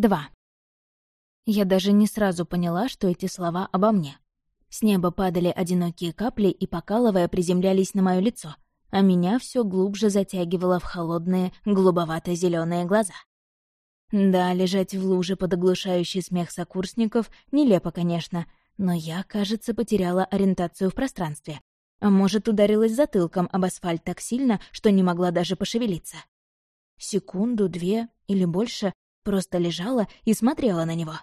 2. Я даже не сразу поняла, что эти слова обо мне. С неба падали одинокие капли и, покалывая, приземлялись на мое лицо, а меня все глубже затягивало в холодные, голубовато зеленые глаза. Да, лежать в луже под оглушающий смех сокурсников нелепо, конечно, но я, кажется, потеряла ориентацию в пространстве. А может, ударилась затылком об асфальт так сильно, что не могла даже пошевелиться. Секунду, две или больше Просто лежала и смотрела на него.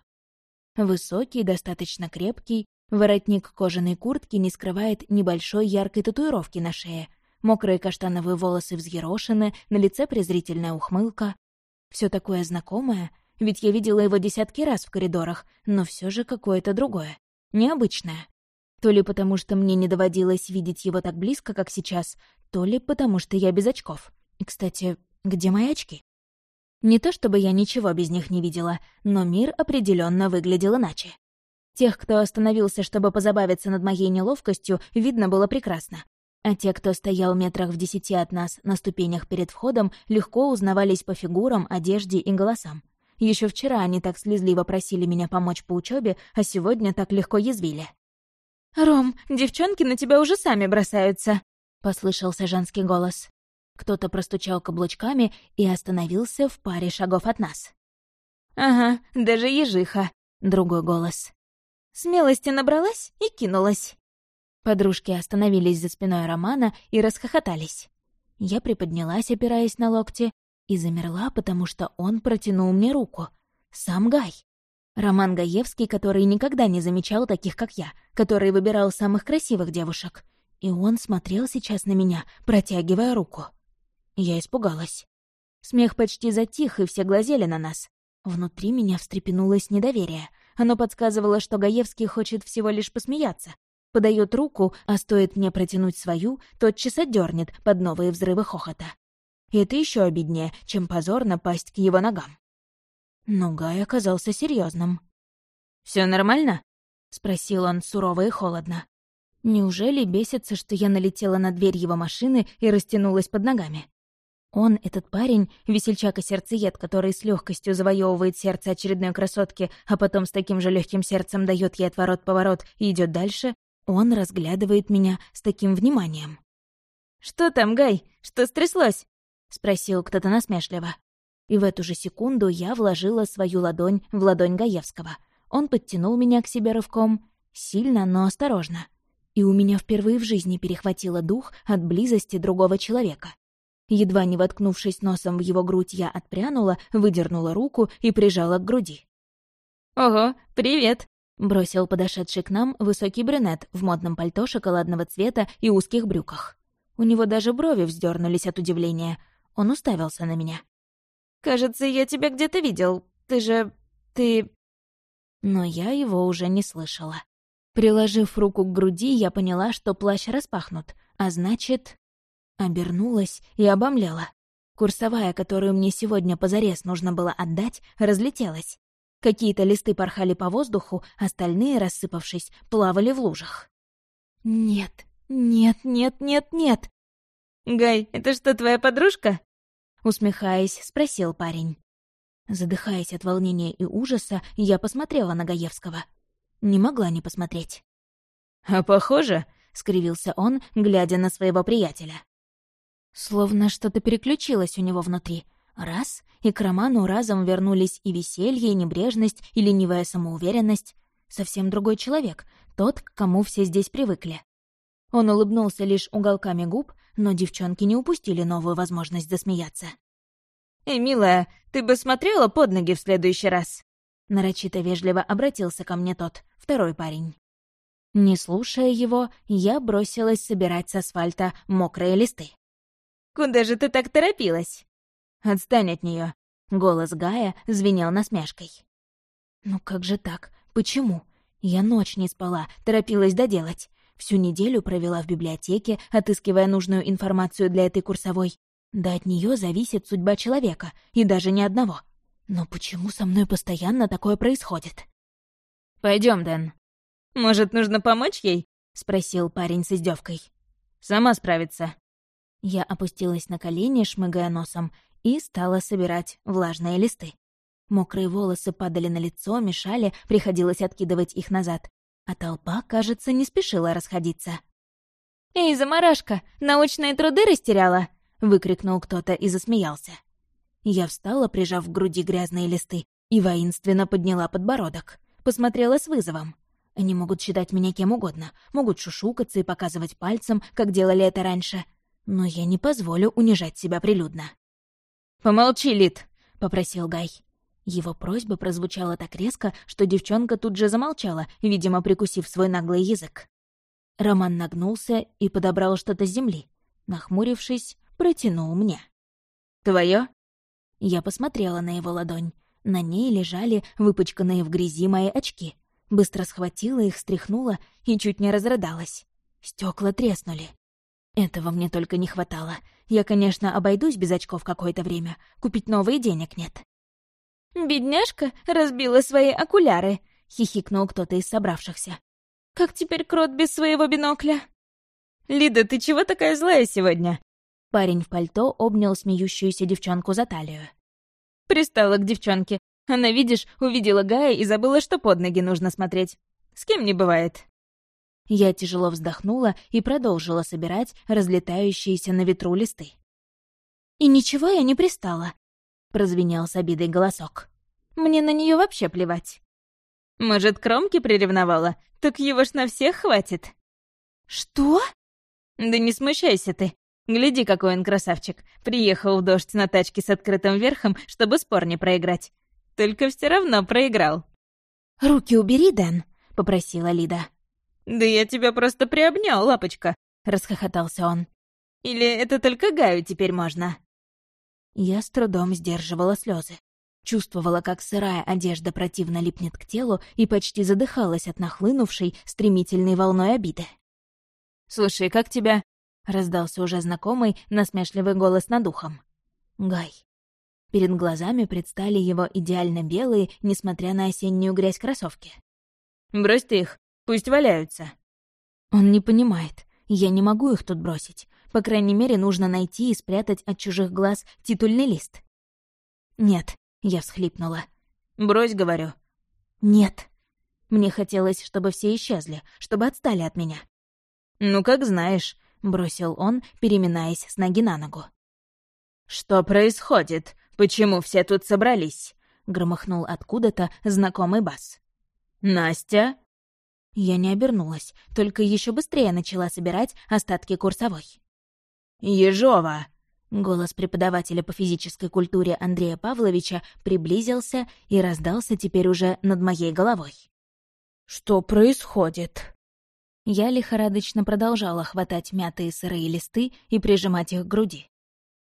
Высокий, достаточно крепкий, воротник кожаной куртки не скрывает небольшой яркой татуировки на шее. Мокрые каштановые волосы взъерошены, на лице презрительная ухмылка. Все такое знакомое, ведь я видела его десятки раз в коридорах, но все же какое-то другое, необычное. То ли потому, что мне не доводилось видеть его так близко, как сейчас, то ли потому, что я без очков. Кстати, где мои очки? Не то чтобы я ничего без них не видела, но мир определенно выглядел иначе. Тех, кто остановился, чтобы позабавиться над моей неловкостью, видно было прекрасно. А те, кто стоял метрах в десяти от нас на ступенях перед входом, легко узнавались по фигурам, одежде и голосам. Еще вчера они так слезливо просили меня помочь по учебе, а сегодня так легко язвили. «Ром, девчонки на тебя уже сами бросаются», — послышался женский голос. Кто-то простучал каблучками и остановился в паре шагов от нас. «Ага, даже ежиха», — другой голос. Смелости набралась и кинулась. Подружки остановились за спиной Романа и расхохотались. Я приподнялась, опираясь на локти, и замерла, потому что он протянул мне руку. Сам Гай. Роман Гаевский, который никогда не замечал таких, как я, который выбирал самых красивых девушек. И он смотрел сейчас на меня, протягивая руку. Я испугалась. Смех почти затих, и все глазели на нас. Внутри меня встрепенулось недоверие. Оно подсказывало, что Гаевский хочет всего лишь посмеяться. Подает руку, а стоит мне протянуть свою, тотчас отдернет под новые взрывы хохота. И это еще обиднее, чем позорно пасть к его ногам. Но Гай оказался серьезным. Все нормально?» — спросил он сурово и холодно. Неужели бесится, что я налетела на дверь его машины и растянулась под ногами? Он, этот парень, весельчак и сердцеед, который с легкостью завоевывает сердце очередной красотки, а потом с таким же легким сердцем дает ей отворот-поворот и идет дальше, он разглядывает меня с таким вниманием. «Что там, Гай? Что стряслось?» — спросил кто-то насмешливо. И в эту же секунду я вложила свою ладонь в ладонь Гаевского. Он подтянул меня к себе рывком, сильно, но осторожно. И у меня впервые в жизни перехватило дух от близости другого человека. Едва не воткнувшись носом в его грудь, я отпрянула, выдернула руку и прижала к груди. «Ого, привет!» — бросил подошедший к нам высокий брюнет в модном пальто шоколадного цвета и узких брюках. У него даже брови вздернулись от удивления. Он уставился на меня. «Кажется, я тебя где-то видел. Ты же... ты...» Но я его уже не слышала. Приложив руку к груди, я поняла, что плащ распахнут, а значит... Обернулась и обомлела. Курсовая, которую мне сегодня позарез нужно было отдать, разлетелась. Какие-то листы порхали по воздуху, остальные, рассыпавшись, плавали в лужах. «Нет, нет, нет, нет, нет!» «Гай, это что, твоя подружка?» Усмехаясь, спросил парень. Задыхаясь от волнения и ужаса, я посмотрела на Гаевского. Не могла не посмотреть. «А похоже», — скривился он, глядя на своего приятеля. Словно что-то переключилось у него внутри. Раз, и к роману разом вернулись и веселье, и небрежность, и ленивая самоуверенность. Совсем другой человек, тот, к кому все здесь привыкли. Он улыбнулся лишь уголками губ, но девчонки не упустили новую возможность засмеяться. «Эй, милая, ты бы смотрела под ноги в следующий раз?» Нарочито вежливо обратился ко мне тот, второй парень. Не слушая его, я бросилась собирать с асфальта мокрые листы. Куда же ты так торопилась?» «Отстань от нее. Голос Гая звенел насмешкой. «Ну как же так? Почему? Я ночь не спала, торопилась доделать. Всю неделю провела в библиотеке, отыскивая нужную информацию для этой курсовой. Да от нее зависит судьба человека, и даже ни одного. Но почему со мной постоянно такое происходит?» Пойдем, Дэн. Может, нужно помочь ей?» — спросил парень с издевкой. «Сама справится», я опустилась на колени, шмыгая носом, и стала собирать влажные листы. Мокрые волосы падали на лицо, мешали, приходилось откидывать их назад. А толпа, кажется, не спешила расходиться. «Эй, заморашка, научные труды растеряла?» — выкрикнул кто-то и засмеялся. Я встала, прижав к груди грязные листы, и воинственно подняла подбородок. Посмотрела с вызовом. Они могут считать меня кем угодно, могут шушукаться и показывать пальцем, как делали это раньше. Но я не позволю унижать себя прилюдно. «Помолчи, Лид!» — попросил Гай. Его просьба прозвучала так резко, что девчонка тут же замолчала, видимо, прикусив свой наглый язык. Роман нагнулся и подобрал что-то с земли. Нахмурившись, протянул мне. «Твоё?» Я посмотрела на его ладонь. На ней лежали выпачканные в грязи мои очки. Быстро схватила их, стряхнула и чуть не разрыдалась. Стекла треснули. Этого мне только не хватало. Я, конечно, обойдусь без очков какое-то время. Купить новые денег нет. «Бедняжка разбила свои окуляры», — хихикнул кто-то из собравшихся. «Как теперь крот без своего бинокля?» «Лида, ты чего такая злая сегодня?» Парень в пальто обнял смеющуюся девчонку за талию. «Пристала к девчонке. Она, видишь, увидела Гая и забыла, что под ноги нужно смотреть. С кем не бывает». Я тяжело вздохнула и продолжила собирать разлетающиеся на ветру листы. «И ничего я не пристала», — прозвенел с обидой голосок. «Мне на нее вообще плевать». «Может, кромки приревновала? Так его ж на всех хватит». «Что?» «Да не смущайся ты. Гляди, какой он красавчик. Приехал в дождь на тачке с открытым верхом, чтобы спор не проиграть. Только все равно проиграл». «Руки убери, Дэн», — попросила Лида. «Да я тебя просто приобнял, лапочка», — расхохотался он. «Или это только Гаю теперь можно?» Я с трудом сдерживала слезы. Чувствовала, как сырая одежда противно липнет к телу и почти задыхалась от нахлынувшей стремительной волной обиды. «Слушай, как тебя?» — раздался уже знакомый, насмешливый голос над ухом. «Гай». Перед глазами предстали его идеально белые, несмотря на осеннюю грязь кроссовки. «Брось ты их, пусть валяются». Он не понимает. Я не могу их тут бросить. По крайней мере, нужно найти и спрятать от чужих глаз титульный лист. «Нет», — я всхлипнула. «Брось, говорю». «Нет». Мне хотелось, чтобы все исчезли, чтобы отстали от меня. «Ну, как знаешь», — бросил он, переминаясь с ноги на ногу. «Что происходит? Почему все тут собрались?» — громыхнул откуда-то знакомый бас. «Настя?» Я не обернулась, только еще быстрее начала собирать остатки курсовой. «Ежова!» Голос преподавателя по физической культуре Андрея Павловича приблизился и раздался теперь уже над моей головой. «Что происходит?» Я лихорадочно продолжала хватать мятые сырые листы и прижимать их к груди.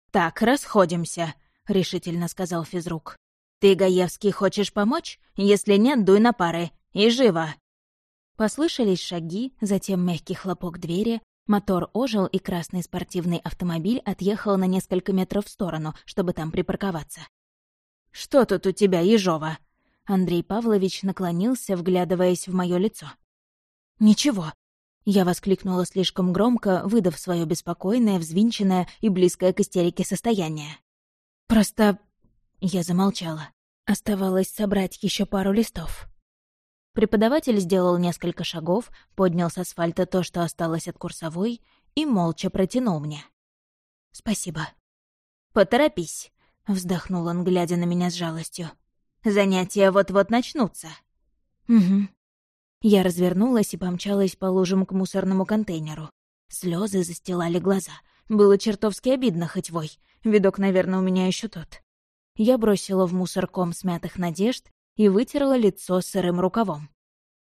«Так, расходимся», — решительно сказал физрук. «Ты, Гаевский, хочешь помочь? Если нет, дуй на пары. И живо!» Послышались шаги, затем мягкий хлопок двери, мотор ожил, и красный спортивный автомобиль отъехал на несколько метров в сторону, чтобы там припарковаться. «Что тут у тебя, Ежова?» Андрей Павлович наклонился, вглядываясь в мое лицо. «Ничего». Я воскликнула слишком громко, выдав свое беспокойное, взвинченное и близкое к истерике состояние. «Просто...» Я замолчала. Оставалось собрать еще пару листов. Преподаватель сделал несколько шагов, поднял с асфальта то, что осталось от курсовой, и молча протянул мне. «Спасибо». «Поторопись», — вздохнул он, глядя на меня с жалостью. «Занятия вот-вот начнутся». «Угу». Я развернулась и помчалась по лужам к мусорному контейнеру. Слезы застилали глаза. Было чертовски обидно хоть вой. Видок, наверное, у меня еще тот. Я бросила в мусор ком смятых надежд и вытерла лицо сырым рукавом.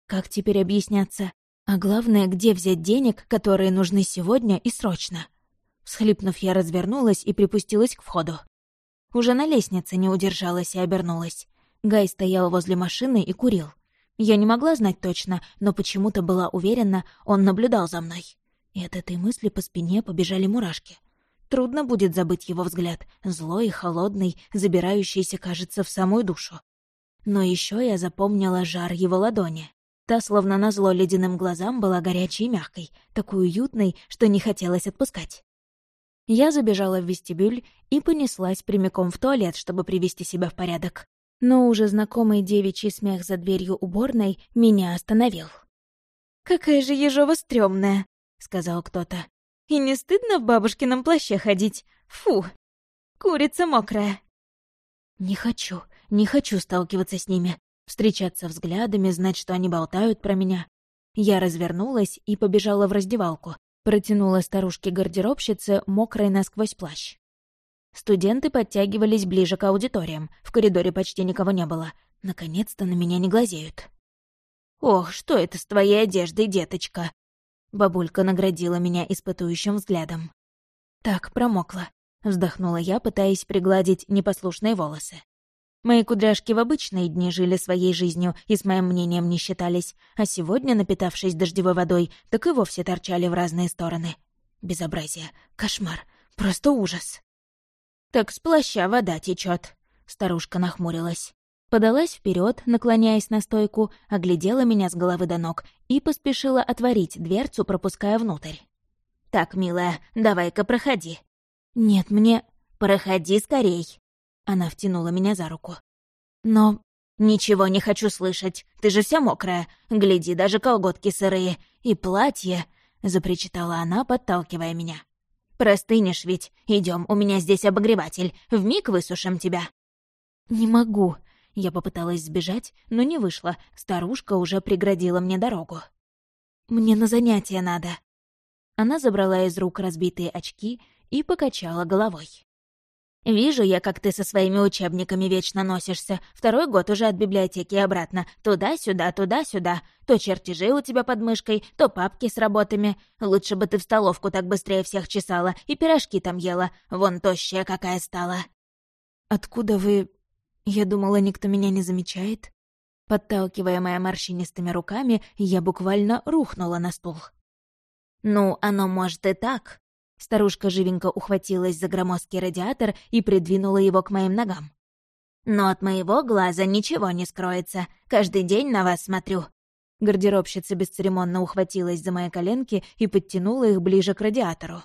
Как теперь объясняться? А главное, где взять денег, которые нужны сегодня и срочно? Всхлипнув, я развернулась и припустилась к входу. Уже на лестнице не удержалась и обернулась. Гай стоял возле машины и курил. Я не могла знать точно, но почему-то была уверена, он наблюдал за мной. И от этой мысли по спине побежали мурашки. Трудно будет забыть его взгляд, злой и холодный, забирающийся, кажется, в самую душу. Но еще я запомнила жар его ладони. Та, словно назло ледяным глазам, была горячей и мягкой, такой уютной, что не хотелось отпускать. Я забежала в вестибюль и понеслась прямиком в туалет, чтобы привести себя в порядок. Но уже знакомый девичий смех за дверью уборной меня остановил. «Какая же ежова стрёмная», — сказал кто-то. «И не стыдно в бабушкином плаще ходить? Фу! Курица мокрая!» «Не хочу, не хочу сталкиваться с ними, встречаться взглядами, знать, что они болтают про меня». Я развернулась и побежала в раздевалку, протянула старушке-гардеробщице мокрый насквозь плащ. Студенты подтягивались ближе к аудиториям, в коридоре почти никого не было. Наконец-то на меня не глазеют. «Ох, что это с твоей одеждой, деточка?» Бабулька наградила меня испытующим взглядом. «Так, промокла», — вздохнула я, пытаясь пригладить непослушные волосы. Мои кудряшки в обычные дни жили своей жизнью и с моим мнением не считались, а сегодня, напитавшись дождевой водой, так и вовсе торчали в разные стороны. Безобразие, кошмар, просто ужас. «Так с плаща вода течет. старушка нахмурилась подалась вперед, наклоняясь на стойку, оглядела меня с головы до ног и поспешила отворить дверцу, пропуская внутрь. «Так, милая, давай-ка проходи». «Нет, мне...» «Проходи скорей». Она втянула меня за руку. «Но...» «Ничего не хочу слышать. Ты же вся мокрая. Гляди, даже колготки сырые. И платье...» — запричитала она, подталкивая меня. «Простынешь ведь. Идем, у меня здесь обогреватель. Вмиг высушим тебя». «Не могу», я попыталась сбежать, но не вышло, старушка уже преградила мне дорогу. «Мне на занятия надо». Она забрала из рук разбитые очки и покачала головой. «Вижу я, как ты со своими учебниками вечно носишься. Второй год уже от библиотеки обратно. Туда-сюда, туда-сюда. То чертежи у тебя под мышкой, то папки с работами. Лучше бы ты в столовку так быстрее всех чесала и пирожки там ела. Вон тощая какая стала». «Откуда вы я думала, никто меня не замечает. Подталкиваемая морщинистыми руками, я буквально рухнула на стул. «Ну, оно может и так». Старушка живенько ухватилась за громоздкий радиатор и придвинула его к моим ногам. «Но от моего глаза ничего не скроется. Каждый день на вас смотрю». Гардеробщица бесцеремонно ухватилась за мои коленки и подтянула их ближе к радиатору.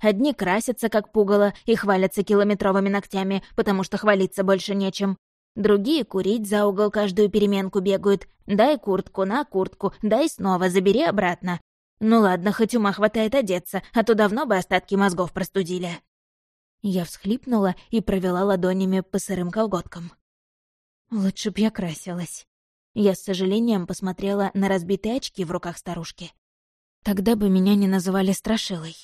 Одни красятся, как пугало, и хвалятся километровыми ногтями, потому что хвалиться больше нечем. Другие курить за угол каждую переменку бегают. Дай куртку, на куртку, дай снова, забери обратно. Ну ладно, хоть ума хватает одеться, а то давно бы остатки мозгов простудили. Я всхлипнула и провела ладонями по сырым колготкам. Лучше б я красилась. Я с сожалением посмотрела на разбитые очки в руках старушки. Тогда бы меня не называли страшилой.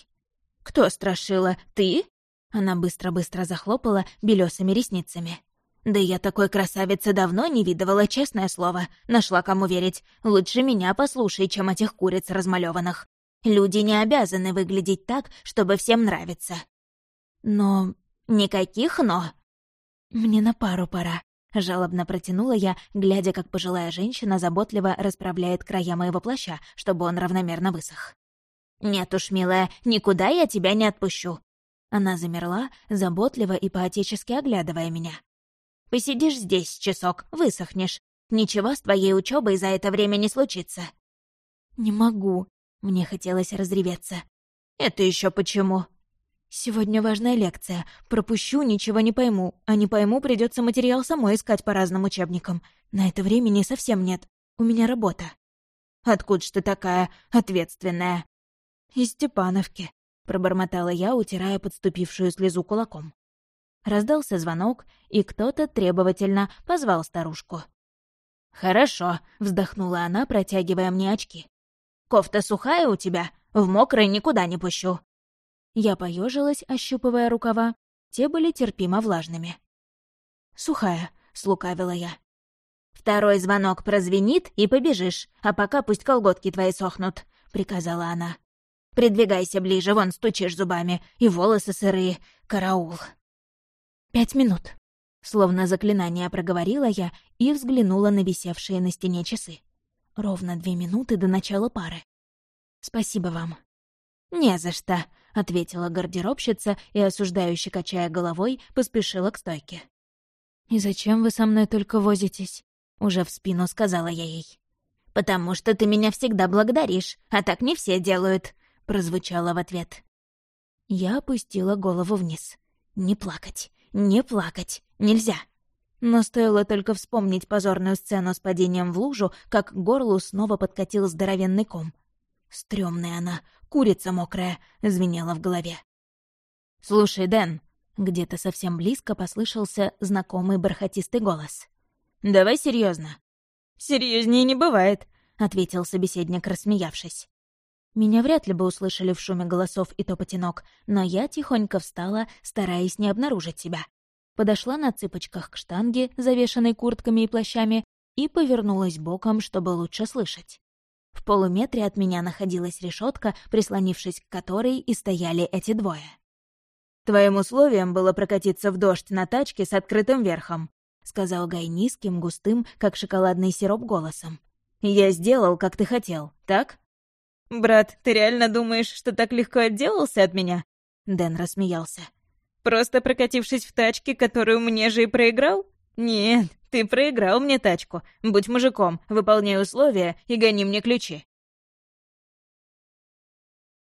«Кто страшила? Ты?» Она быстро-быстро захлопала белесыми ресницами. «Да я такой красавицы давно не видывала, честное слово. Нашла кому верить. Лучше меня послушай, чем этих куриц размалеванных. Люди не обязаны выглядеть так, чтобы всем нравиться». «Но... никаких «но». «Мне на пару пора», — жалобно протянула я, глядя, как пожилая женщина заботливо расправляет края моего плаща, чтобы он равномерно высох. «Нет уж, милая, никуда я тебя не отпущу». Она замерла, заботливо и поотечески оглядывая меня. «Посидишь здесь часок, высохнешь. Ничего с твоей учебой за это время не случится». «Не могу», — мне хотелось разреветься. «Это еще почему?» «Сегодня важная лекция. Пропущу, ничего не пойму. А не пойму, придется материал самой искать по разным учебникам. На это времени совсем нет. У меня работа». «Откуда ж ты такая ответственная?» «Из Степановки», — пробормотала я, утирая подступившую слезу кулаком. Раздался звонок, и кто-то требовательно позвал старушку. «Хорошо», — вздохнула она, протягивая мне очки. «Кофта сухая у тебя? В мокрой никуда не пущу». Я поежилась, ощупывая рукава. Те были терпимо влажными. «Сухая», — слукавила я. «Второй звонок прозвенит, и побежишь, а пока пусть колготки твои сохнут», — приказала она. Придвигайся ближе, вон стучишь зубами, и волосы сырые. Караул. Пять минут. Словно заклинание проговорила я и взглянула на висевшие на стене часы. Ровно две минуты до начала пары. Спасибо вам. «Не за что», — ответила гардеробщица и, осуждающе качая головой, поспешила к стойке. «И зачем вы со мной только возитесь?» — уже в спину сказала я ей. «Потому что ты меня всегда благодаришь, а так не все делают», — прозвучало в ответ. Я опустила голову вниз. «Не плакать, не плакать, нельзя!» Но стоило только вспомнить позорную сцену с падением в лужу, как горлу снова подкатил здоровенный ком. Стрёмная она, курица мокрая, звенела в голове. «Слушай, Дэн», — где-то совсем близко послышался знакомый бархатистый голос. «Давай серьезно. Серьезнее не бывает», — ответил собеседник, рассмеявшись. Меня вряд ли бы услышали в шуме голосов и топоте ног, но я тихонько встала, стараясь не обнаружить себя. Подошла на цыпочках к штанге, завешанной куртками и плащами, и повернулась боком, чтобы лучше слышать. В полуметре от меня находилась решетка, прислонившись к которой и стояли эти двое. «Твоим условием было прокатиться в дождь на тачке с открытым верхом», — сказал Гай низким, густым, как шоколадный сироп, голосом. «Я сделал, как ты хотел, так?» «Брат, ты реально думаешь, что так легко отделался от меня?» Дэн рассмеялся. «Просто прокатившись в тачке, которую мне же и проиграл? Нет, ты проиграл мне тачку. Будь мужиком, выполняй условия и гони мне ключи».